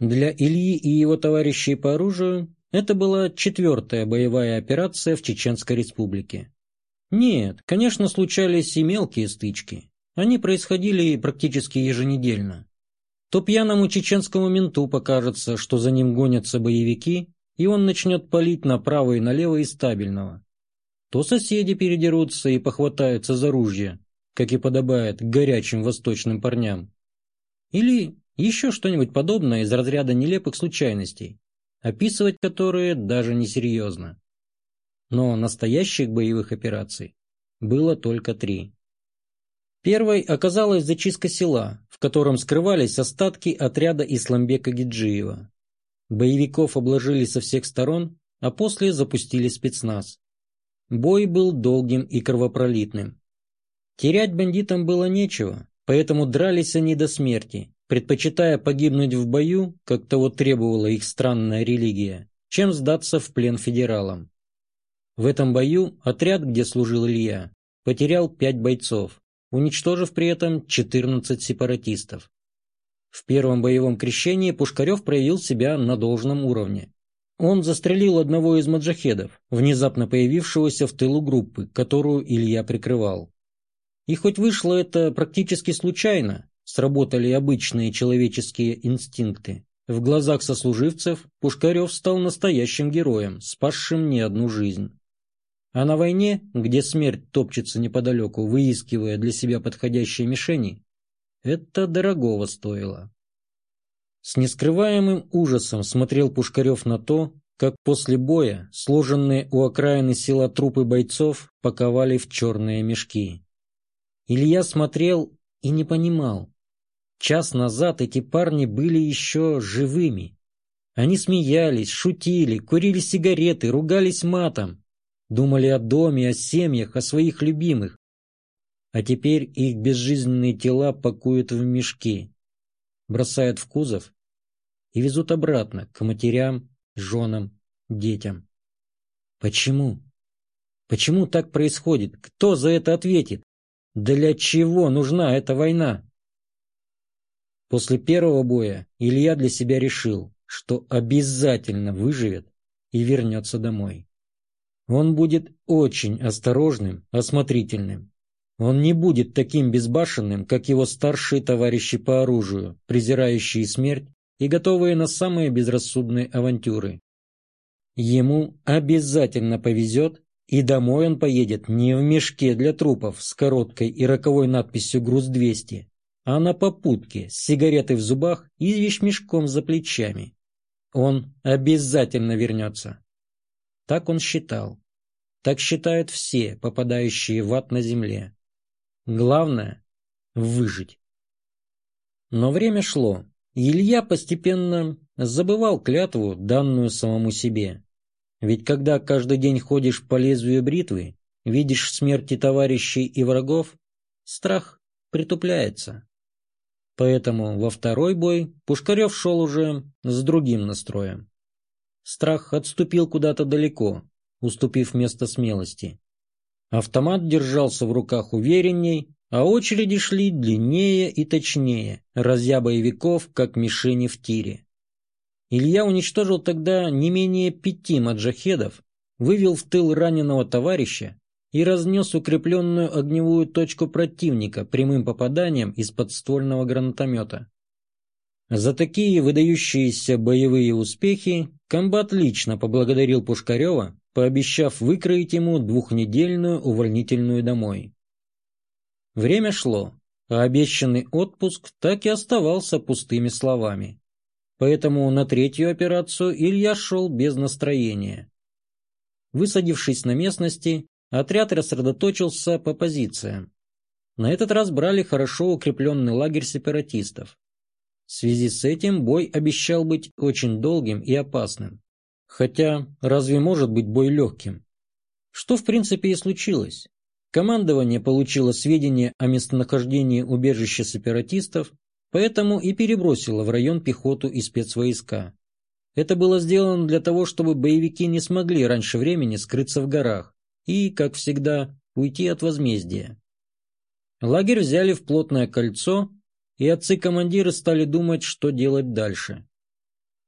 Для Ильи и его товарищей по оружию это была четвертая боевая операция в Чеченской республике. Нет, конечно, случались и мелкие стычки. Они происходили практически еженедельно. То пьяному чеченскому менту покажется, что за ним гонятся боевики, и он начнет палить направо и налево из стабильного. То соседи передерутся и похватаются за ружья, как и подобает горячим восточным парням. Или еще что-нибудь подобное из разряда нелепых случайностей, описывать которые даже несерьезно. Но настоящих боевых операций было только три. Первой оказалась зачистка села, в котором скрывались остатки отряда Исламбека Гиджиева. Боевиков обложили со всех сторон, а после запустили спецназ. Бой был долгим и кровопролитным. Терять бандитам было нечего, поэтому дрались они до смерти, предпочитая погибнуть в бою, как того требовала их странная религия, чем сдаться в плен федералам. В этом бою отряд, где служил Илья, потерял пять бойцов, уничтожив при этом 14 сепаратистов. В первом боевом крещении Пушкарев проявил себя на должном уровне. Он застрелил одного из маджахедов, внезапно появившегося в тылу группы, которую Илья прикрывал. И хоть вышло это практически случайно, сработали обычные человеческие инстинкты, в глазах сослуживцев Пушкарев стал настоящим героем, спасшим не одну жизнь. А на войне, где смерть топчется неподалеку, выискивая для себя подходящие мишени, это дорогого стоило. С нескрываемым ужасом смотрел Пушкарев на то, как после боя сложенные у окраины села трупы бойцов паковали в черные мешки. Илья смотрел и не понимал. Час назад эти парни были еще живыми. Они смеялись, шутили, курили сигареты, ругались матом, думали о доме, о семьях, о своих любимых а теперь их безжизненные тела пакуют в мешки, бросают в кузов и везут обратно к матерям, женам, детям. Почему? Почему так происходит? Кто за это ответит? Для чего нужна эта война? После первого боя Илья для себя решил, что обязательно выживет и вернется домой. Он будет очень осторожным, осмотрительным он не будет таким безбашенным, как его старшие товарищи по оружию, презирающие смерть и готовые на самые безрассудные авантюры. Ему обязательно повезет, и домой он поедет не в мешке для трупов с короткой и роковой надписью «Груз-200», а на попутке с сигаретой в зубах и вещмешком за плечами. Он обязательно вернется. Так он считал. Так считают все, попадающие в ад на земле. Главное – выжить. Но время шло, и Илья постепенно забывал клятву, данную самому себе. Ведь когда каждый день ходишь по лезвию бритвы, видишь смерти товарищей и врагов, страх притупляется. Поэтому во второй бой Пушкарев шел уже с другим настроем. Страх отступил куда-то далеко, уступив место смелости. Автомат держался в руках уверенней, а очереди шли длиннее и точнее, разя боевиков, как мишени в тире. Илья уничтожил тогда не менее пяти маджахедов, вывел в тыл раненого товарища и разнес укрепленную огневую точку противника прямым попаданием из подствольного гранатомета. За такие выдающиеся боевые успехи комбат лично поблагодарил Пушкарева пообещав выкроить ему двухнедельную увольнительную домой. Время шло, а обещанный отпуск так и оставался пустыми словами. Поэтому на третью операцию Илья шел без настроения. Высадившись на местности, отряд рассредоточился по позициям. На этот раз брали хорошо укрепленный лагерь сепаратистов. В связи с этим бой обещал быть очень долгим и опасным. Хотя, разве может быть бой легким? Что в принципе и случилось. Командование получило сведения о местонахождении убежища сепаратистов, поэтому и перебросило в район пехоту и спецвойска. Это было сделано для того, чтобы боевики не смогли раньше времени скрыться в горах и, как всегда, уйти от возмездия. Лагерь взяли в плотное кольцо, и отцы-командиры стали думать, что делать дальше.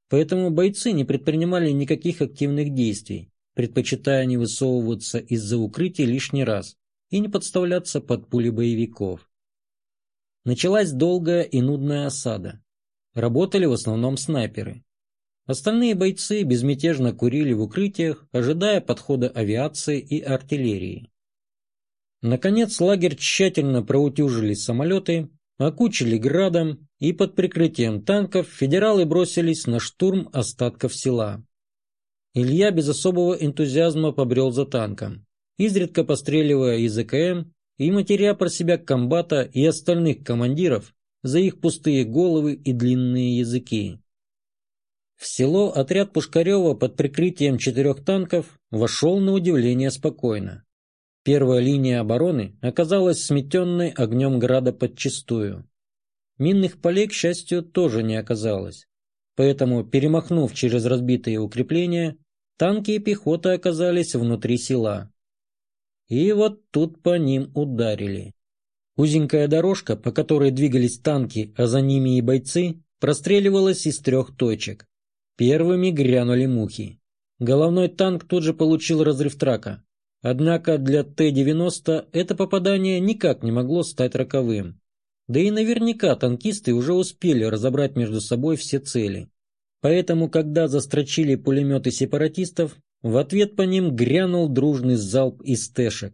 поэтому бойцы не предпринимали никаких активных действий, предпочитая не высовываться из-за укрытия лишний раз и не подставляться под пули боевиков. Началась долгая и нудная осада. Работали в основном снайперы. Остальные бойцы безмятежно курили в укрытиях, ожидая подхода авиации и артиллерии. Наконец лагерь тщательно проутюжили самолеты, окучили градом, и под прикрытием танков федералы бросились на штурм остатков села. Илья без особого энтузиазма побрел за танком, изредка постреливая из АКМ и матеря про себя комбата и остальных командиров за их пустые головы и длинные языки. В село отряд Пушкарева под прикрытием четырех танков вошел на удивление спокойно. Первая линия обороны оказалась сметенной огнем града подчистую. Минных полей, к счастью, тоже не оказалось. Поэтому, перемахнув через разбитые укрепления, танки и пехота оказались внутри села. И вот тут по ним ударили. Узенькая дорожка, по которой двигались танки, а за ними и бойцы, простреливалась из трех точек. Первыми грянули мухи. Головной танк тут же получил разрыв трака. Однако для Т-90 это попадание никак не могло стать роковым. Да и наверняка танкисты уже успели разобрать между собой все цели. Поэтому, когда застрочили пулеметы сепаратистов, в ответ по ним грянул дружный залп из тэшек.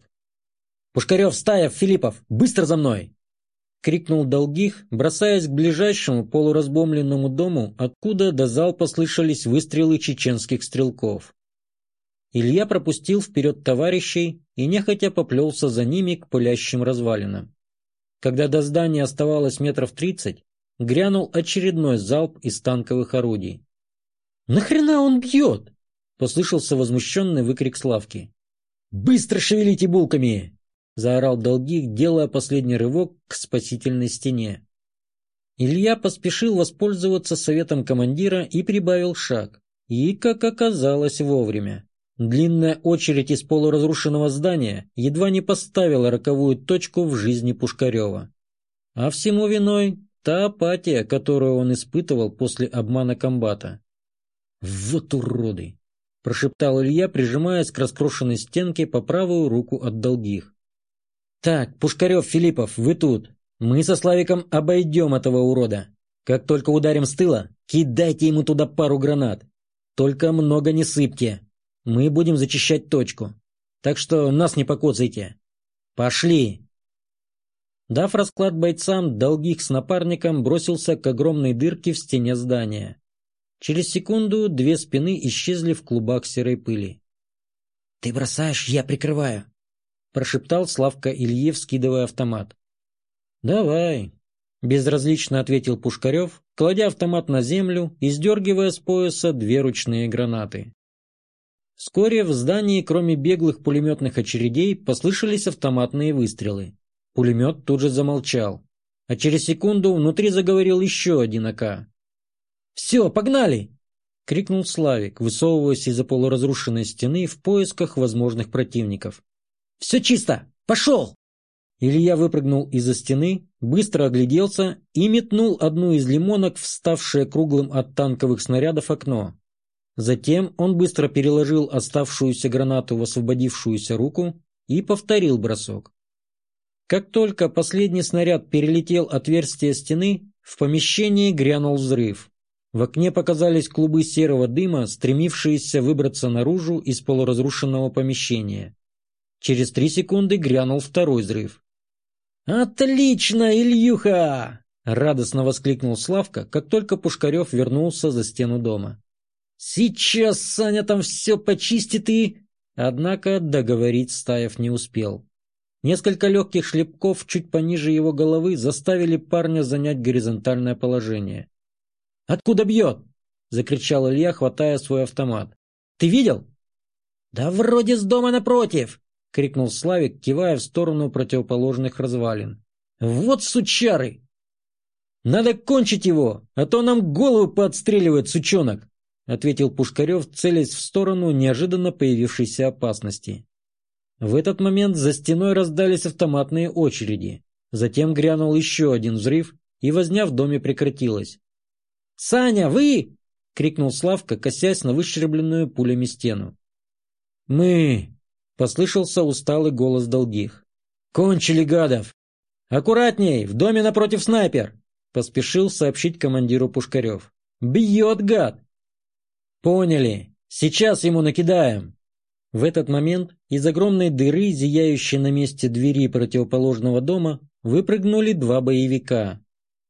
«Пушкарев, Стаев, Филиппов, быстро за мной!» — крикнул Долгих, бросаясь к ближайшему полуразбомленному дому, откуда до залпа слышались выстрелы чеченских стрелков. Илья пропустил вперед товарищей и нехотя поплелся за ними к пылящим развалинам. Когда до здания оставалось метров тридцать, грянул очередной залп из танковых орудий. «Нахрена он бьет?» — послышался возмущенный выкрик Славки. «Быстро шевелите булками!» Заорал Долгих, делая последний рывок к спасительной стене. Илья поспешил воспользоваться советом командира и прибавил шаг. И, как оказалось, вовремя. Длинная очередь из полуразрушенного здания едва не поставила роковую точку в жизни Пушкарева. А всему виной та апатия, которую он испытывал после обмана комбата. «Вот уроды!» – прошептал Илья, прижимаясь к раскрошенной стенке по правую руку от долгих. «Так, Пушкарев, Филиппов, вы тут. Мы со Славиком обойдем этого урода. Как только ударим с тыла, кидайте ему туда пару гранат. Только много не сыпьте. Мы будем зачищать точку. Так что нас не покоцайте. Пошли!» Дав расклад бойцам, долгих с напарником бросился к огромной дырке в стене здания. Через секунду две спины исчезли в клубах серой пыли. «Ты бросаешь, я прикрываю», — прошептал Славка Ильев, скидывая автомат. «Давай», — безразлично ответил Пушкарев, кладя автомат на землю и сдергивая с пояса две ручные гранаты. Вскоре в здании, кроме беглых пулеметных очередей, послышались автоматные выстрелы. Пулемет тут же замолчал, а через секунду внутри заговорил еще один АК. «Все, погнали!» — крикнул Славик, высовываясь из-за полуразрушенной стены в поисках возможных противников. Все чисто! Пошел!» Илья выпрыгнул из-за стены, быстро огляделся и метнул одну из лимонок, вставшее круглым от танковых снарядов окно. Затем он быстро переложил оставшуюся гранату в освободившуюся руку и повторил бросок. Как только последний снаряд перелетел отверстие стены, в помещении грянул взрыв. В окне показались клубы серого дыма, стремившиеся выбраться наружу из полуразрушенного помещения. Через три секунды грянул второй взрыв. «Отлично, Ильюха!» — радостно воскликнул Славка, как только Пушкарев вернулся за стену дома. «Сейчас Саня там все почистит и...» Однако договорить Стаев не успел. Несколько легких шлепков чуть пониже его головы заставили парня занять горизонтальное положение. «Откуда бьет?» — закричал Илья, хватая свой автомат. «Ты видел?» «Да вроде с дома напротив!» — крикнул Славик, кивая в сторону противоположных развалин. «Вот сучары!» «Надо кончить его, а то нам голову подстреливает, сучонок!» — ответил Пушкарев, целясь в сторону неожиданно появившейся опасности. В этот момент за стеной раздались автоматные очереди. Затем грянул еще один взрыв, и возня в доме прекратилась. «Саня, вы!» — крикнул Славка, косясь на выщербленную пулями стену. «Мы!» — послышался усталый голос долгих. «Кончили гадов! Аккуратней, в доме напротив снайпер!» — поспешил сообщить командиру Пушкарев. «Бьет гад!» «Поняли. Сейчас ему накидаем!» В этот момент из огромной дыры, зияющей на месте двери противоположного дома, выпрыгнули два боевика.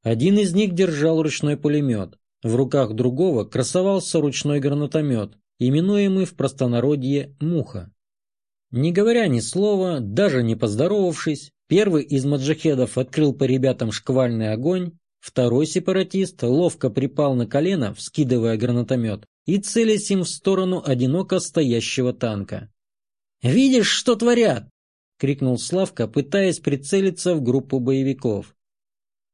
Один из них держал ручной пулемет. В руках другого красовался ручной гранатомет, именуемый в простонародье «Муха». Не говоря ни слова, даже не поздоровавшись, первый из маджахедов открыл по ребятам шквальный огонь, второй сепаратист ловко припал на колено, вскидывая гранатомет, и целясь им в сторону одиноко стоящего танка. «Видишь, что творят?» — крикнул Славка, пытаясь прицелиться в группу боевиков.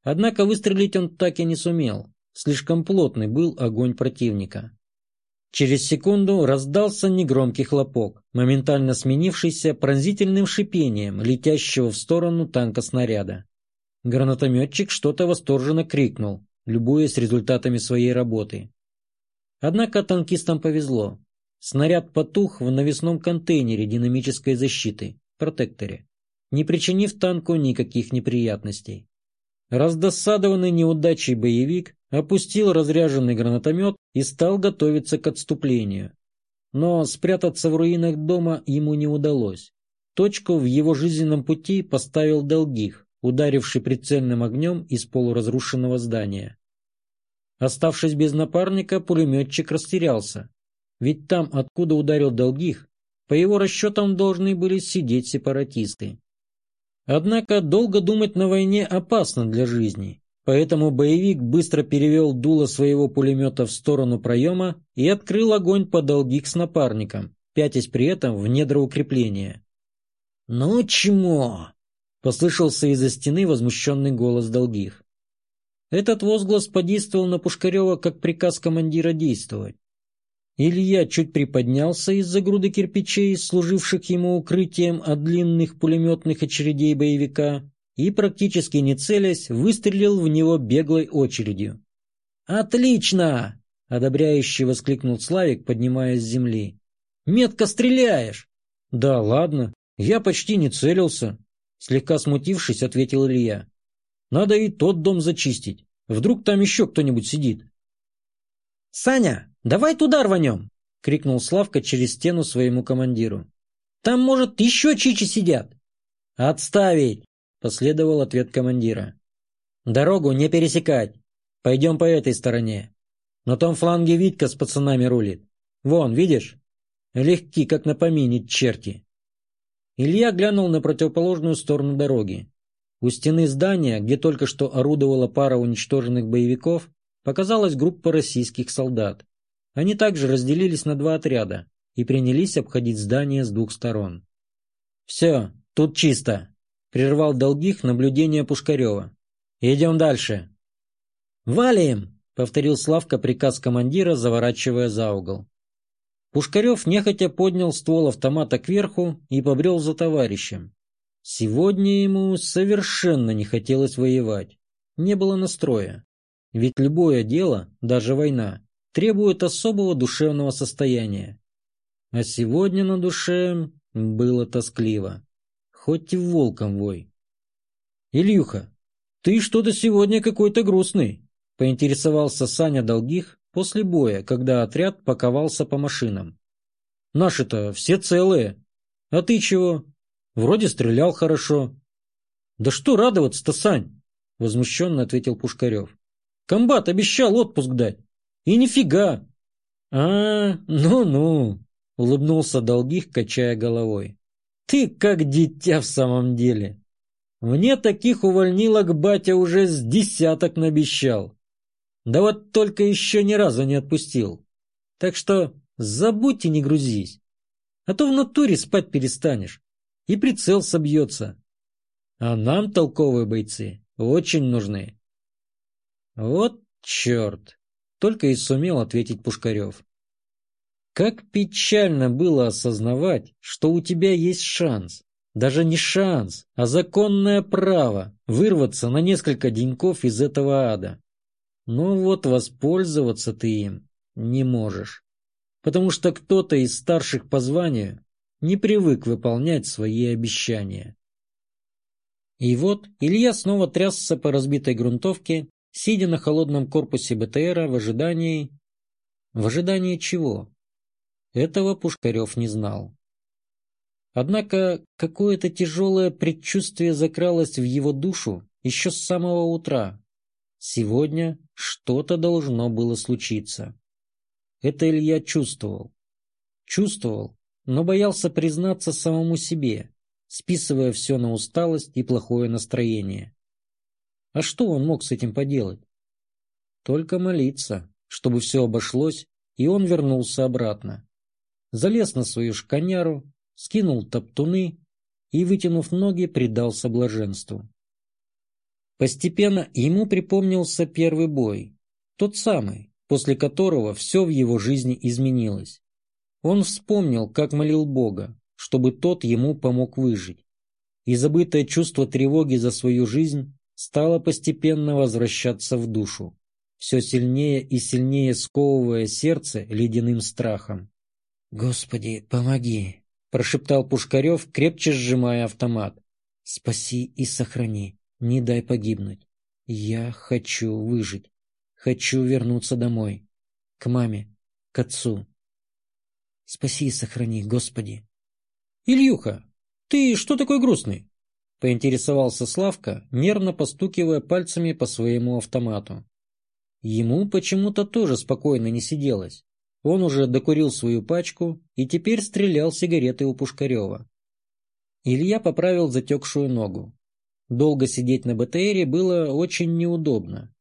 Однако выстрелить он так и не сумел, слишком плотный был огонь противника. Через секунду раздался негромкий хлопок, моментально сменившийся пронзительным шипением летящего в сторону танка снаряда. Гранатометчик что-то восторженно крикнул, любуясь результатами своей работы. Однако танкистам повезло. Снаряд потух в навесном контейнере динамической защиты, протекторе, не причинив танку никаких неприятностей. Раздосадованный неудачей боевик опустил разряженный гранатомет и стал готовиться к отступлению. Но спрятаться в руинах дома ему не удалось. Точку в его жизненном пути поставил Долгих, ударивший прицельным огнем из полуразрушенного здания. Оставшись без напарника, пулеметчик растерялся. Ведь там, откуда ударил Долгих, по его расчетам должны были сидеть сепаратисты. Однако долго думать на войне опасно для жизни, поэтому боевик быстро перевел дуло своего пулемета в сторону проема и открыл огонь по долгих с напарником, пятясь при этом в недра укрепления. «Ну чмо!» — послышался из-за стены возмущенный голос долгих. Этот возглас подействовал на Пушкарева как приказ командира действовать. Илья чуть приподнялся из-за груды кирпичей, служивших ему укрытием от длинных пулеметных очередей боевика, и, практически не целясь, выстрелил в него беглой очередью. «Отлично!» — одобряюще воскликнул Славик, поднимаясь с земли. «Метко стреляешь!» «Да ладно, я почти не целился», — слегка смутившись, ответил Илья. «Надо и тот дом зачистить. Вдруг там еще кто-нибудь сидит». «Саня, давай туда рванем!» — крикнул Славка через стену своему командиру. «Там, может, еще чичи сидят!» «Отставить!» — последовал ответ командира. «Дорогу не пересекать. Пойдем по этой стороне. На том фланге Витька с пацанами рулит. Вон, видишь? Легки, как на помине, черти!» Илья глянул на противоположную сторону дороги. У стены здания, где только что орудовала пара уничтоженных боевиков, показалась группа российских солдат. Они также разделились на два отряда и принялись обходить здание с двух сторон. «Все, тут чисто», — прервал долгих наблюдение Пушкарева. «Идем дальше». «Валим!» — повторил Славка приказ командира, заворачивая за угол. Пушкарев нехотя поднял ствол автомата кверху и побрел за товарищем. Сегодня ему совершенно не хотелось воевать. Не было настроя. Ведь любое дело, даже война, требует особого душевного состояния. А сегодня на душе было тоскливо. Хоть и волком вой. «Ильюха, ты что-то сегодня какой-то грустный», — поинтересовался Саня Долгих после боя, когда отряд паковался по машинам. «Наши-то все целые. А ты чего? Вроде стрелял хорошо». «Да что радоваться-то, Сань?» — возмущенно ответил Пушкарев. Комбат обещал отпуск дать. И нифига. А, ну-ну, улыбнулся Долгих, качая головой. Ты как дитя в самом деле. Мне таких увольнилок батя уже с десяток набещал. Да вот только еще ни разу не отпустил. Так что забудь и не грузись. А то в натуре спать перестанешь. И прицел собьется. А нам толковые бойцы очень нужны. «Вот черт!» — только и сумел ответить Пушкарев. Как печально было осознавать, что у тебя есть шанс, даже не шанс, а законное право вырваться на несколько деньков из этого ада. Но вот воспользоваться ты им Не можешь. Потому что кто-то из старших по званию не привык выполнять свои обещания. И вот Илья снова трясся по разбитой грунтовке, сидя на холодном корпусе БТРа в ожидании... В ожидании чего? Этого Пушкарев не знал. Однако какое-то тяжелое предчувствие закралось в его душу еще с самого утра. Сегодня что-то должно было случиться. Это Илья чувствовал. Чувствовал, но боялся признаться самому себе, списывая все на усталость и плохое настроение. А что он мог с этим поделать? Только молиться, чтобы все обошлось, и он вернулся обратно. Залез на свою шканяру, скинул топтуны и, вытянув ноги, предался блаженству. Постепенно ему припомнился первый бой, тот самый, после которого все в его жизни изменилось. Он вспомнил, как молил Бога, чтобы тот ему помог выжить. И забытое чувство тревоги за свою жизнь стало постепенно возвращаться в душу, все сильнее и сильнее сковывая сердце ледяным страхом. «Господи, помоги!» прошептал Пушкарев, крепче сжимая автомат. «Спаси и сохрани, не дай погибнуть. Я хочу выжить, хочу вернуться домой, к маме, к отцу. Спаси и сохрани, Господи!» «Ильюха, ты что такой грустный?» — поинтересовался Славка, нервно постукивая пальцами по своему автомату. Ему почему-то тоже спокойно не сиделось. Он уже докурил свою пачку и теперь стрелял сигареты у Пушкарева. Илья поправил затекшую ногу. Долго сидеть на БТРе было очень неудобно.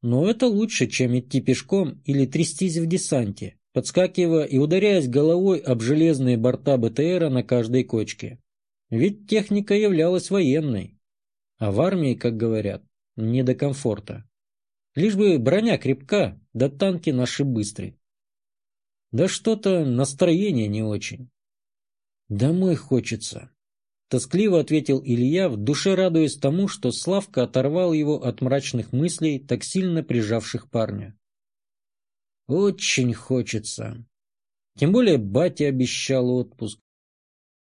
Но это лучше, чем идти пешком или трястись в десанте, подскакивая и ударяясь головой об железные борта БТРа на каждой кочке. Ведь техника являлась военной. А в армии, как говорят, не до комфорта. Лишь бы броня крепка, да танки наши быстрые. Да что-то настроение не очень. Домой хочется. Тоскливо ответил Илья, в душе радуясь тому, что Славка оторвал его от мрачных мыслей, так сильно прижавших парня. Очень хочется. Тем более батя обещал отпуск.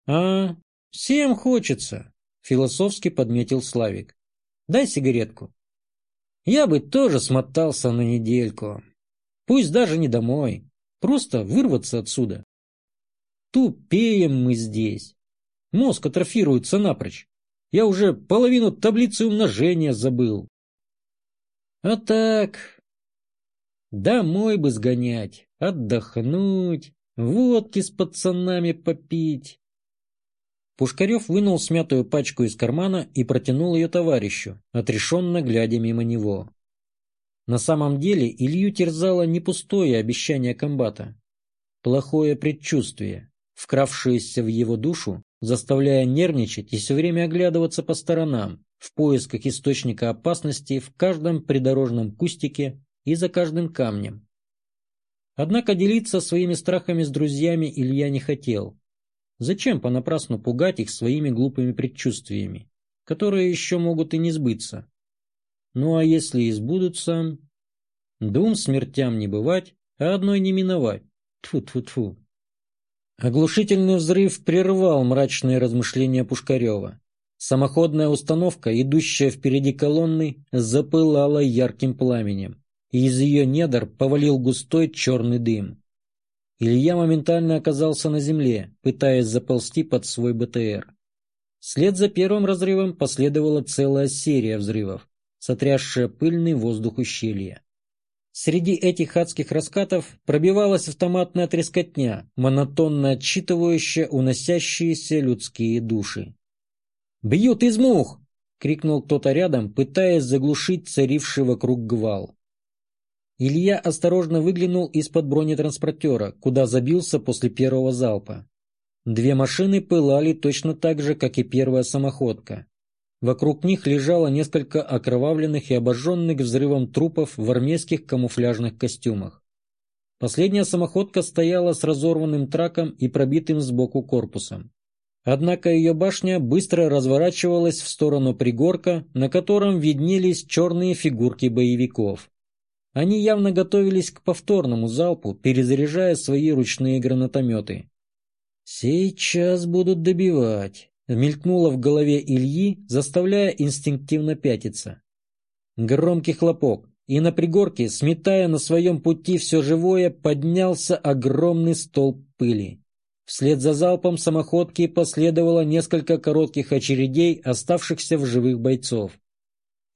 А, всем хочется, философски подметил Славик. Дай сигаретку. Я бы тоже смотался на недельку. Пусть даже не домой. Просто вырваться отсюда. Тупеем мы здесь. Мозг атрофируется напрочь. Я уже половину таблицы умножения забыл. А так... Домой бы сгонять, отдохнуть, водки с пацанами попить. Пушкарев вынул смятую пачку из кармана и протянул ее товарищу, отрешенно глядя мимо него. На самом деле Илью терзало не пустое обещание комбата. Плохое предчувствие, вкравшееся в его душу, заставляя нервничать и все время оглядываться по сторонам, в поисках источника опасности в каждом придорожном кустике и за каждым камнем. Однако делиться своими страхами с друзьями Илья не хотел. Зачем понапрасну пугать их своими глупыми предчувствиями, которые еще могут и не сбыться? Ну а если и сбудутся... Двум смертям не бывать, а одной не миновать. Тфу-тфу-тфу. Оглушительный взрыв прервал мрачные размышления Пушкарева. Самоходная установка, идущая впереди колонны, запылала ярким пламенем, и из ее недр повалил густой черный дым. Илья моментально оказался на земле, пытаясь заползти под свой БТР. Вслед за первым разрывом последовала целая серия взрывов, сотрясшая пыльный воздух ущелья. Среди этих адских раскатов пробивалась автоматная трескотня, монотонно отсчитывающая уносящиеся людские души. «Бьют из мух!» — крикнул кто-то рядом, пытаясь заглушить царивший вокруг гвал. Илья осторожно выглянул из-под бронетранспортера, куда забился после первого залпа. Две машины пылали точно так же, как и первая самоходка. Вокруг них лежало несколько окровавленных и обожженных взрывом трупов в армейских камуфляжных костюмах. Последняя самоходка стояла с разорванным траком и пробитым сбоку корпусом. Однако ее башня быстро разворачивалась в сторону пригорка, на котором виднелись черные фигурки боевиков. Они явно готовились к повторному залпу, перезаряжая свои ручные гранатометы. «Сейчас будут добивать», — мелькнуло в голове Ильи, заставляя инстинктивно пятиться. Громкий хлопок, и на пригорке, сметая на своем пути все живое, поднялся огромный столб пыли. Вслед за залпом самоходки последовало несколько коротких очередей оставшихся в живых бойцов.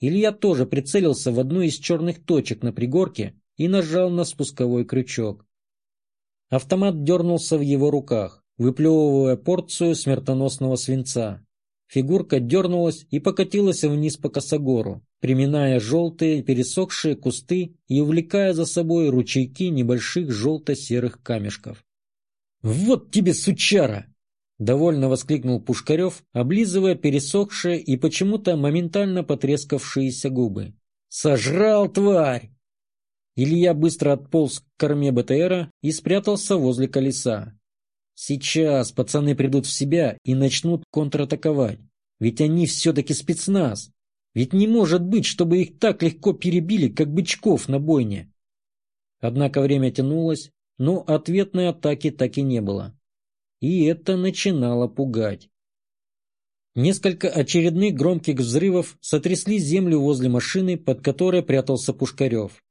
Илья тоже прицелился в одну из черных точек на пригорке и нажал на спусковой крючок. Автомат дернулся в его руках, выплевывая порцию смертоносного свинца. Фигурка дернулась и покатилась вниз по косогору, приминая желтые пересохшие кусты и увлекая за собой ручейки небольших желто-серых камешков. «Вот тебе сучара!» Довольно воскликнул Пушкарев, облизывая пересохшие и почему-то моментально потрескавшиеся губы. «Сожрал, тварь!» Илья быстро отполз к корме БТРа и спрятался возле колеса. Сейчас пацаны придут в себя и начнут контратаковать. Ведь они все-таки спецназ. Ведь не может быть, чтобы их так легко перебили, как бычков на бойне. Однако время тянулось, но ответной атаки так и не было и это начинало пугать. Несколько очередных громких взрывов сотрясли землю возле машины, под которой прятался Пушкарев.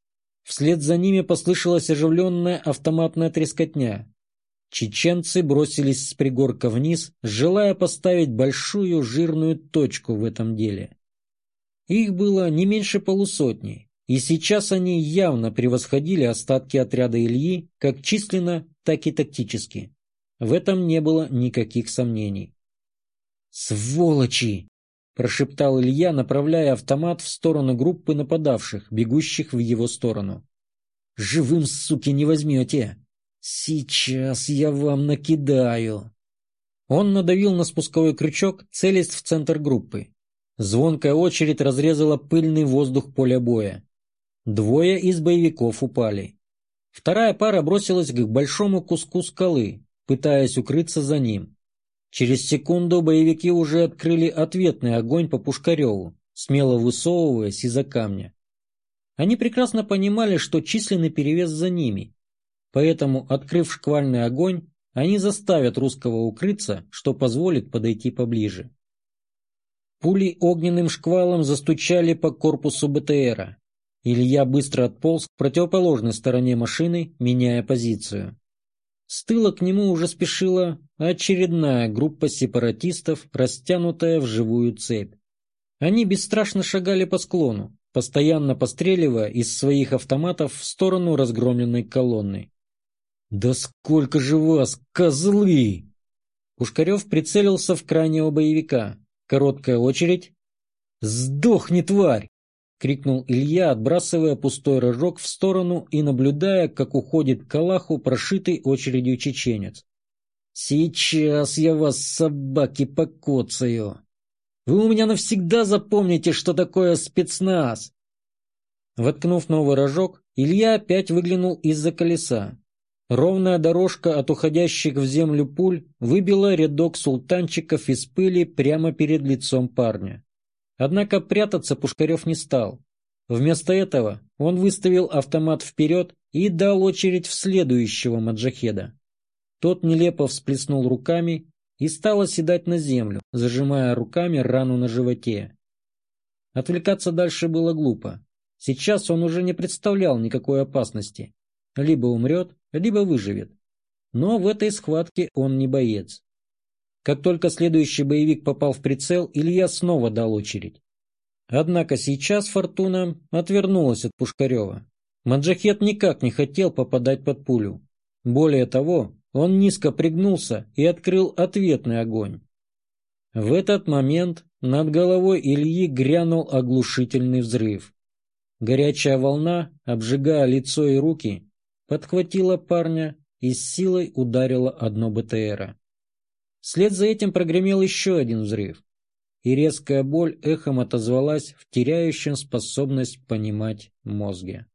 Вслед за ними послышалась оживленная автоматная трескотня. Чеченцы бросились с пригорка вниз, желая поставить большую жирную точку в этом деле. Их было не меньше полусотни, и сейчас они явно превосходили остатки отряда Ильи как численно, так и тактически. В этом не было никаких сомнений. «Сволочи!» – прошептал Илья, направляя автомат в сторону группы нападавших, бегущих в его сторону. «Живым, суки, не возьмете! Сейчас я вам накидаю!» Он надавил на спусковой крючок, целясь в центр группы. Звонкая очередь разрезала пыльный воздух поля боя. Двое из боевиков упали. Вторая пара бросилась к большому куску скалы, пытаясь укрыться за ним. Через секунду боевики уже открыли ответный огонь по Пушкареву, смело высовываясь из-за камня. Они прекрасно понимали, что численный перевес за ними, поэтому, открыв шквальный огонь, они заставят русского укрыться, что позволит подойти поближе. Пули огненным шквалом застучали по корпусу БТРа. Илья быстро отполз к противоположной стороне машины, меняя позицию. С тыла к нему уже спешила очередная группа сепаратистов, растянутая в живую цепь. Они бесстрашно шагали по склону, постоянно постреливая из своих автоматов в сторону разгромленной колонны. «Да сколько же вас, козлы!» Пушкарев прицелился в крайнего боевика. Короткая очередь. «Сдохни, тварь!» — крикнул Илья, отбрасывая пустой рожок в сторону и наблюдая, как уходит к Аллаху прошитый очередью чеченец. «Сейчас я вас, собаки, покоцаю! Вы у меня навсегда запомните, что такое спецназ!» Воткнув новый рожок, Илья опять выглянул из-за колеса. Ровная дорожка от уходящих в землю пуль выбила рядок султанчиков из пыли прямо перед лицом парня. Однако прятаться Пушкарев не стал. Вместо этого он выставил автомат вперед и дал очередь в следующего маджахеда. Тот нелепо всплеснул руками и стал оседать на землю, зажимая руками рану на животе. Отвлекаться дальше было глупо. Сейчас он уже не представлял никакой опасности. Либо умрет, либо выживет. Но в этой схватке он не боец. Как только следующий боевик попал в прицел, Илья снова дал очередь. Однако сейчас Фортуна отвернулась от Пушкарева. Маджахет никак не хотел попадать под пулю. Более того, он низко пригнулся и открыл ответный огонь. В этот момент над головой Ильи грянул оглушительный взрыв. Горячая волна, обжигая лицо и руки, подхватила парня и с силой ударила одно БТРа. Вслед за этим прогремел еще один взрыв, и резкая боль эхом отозвалась в теряющем способность понимать мозге.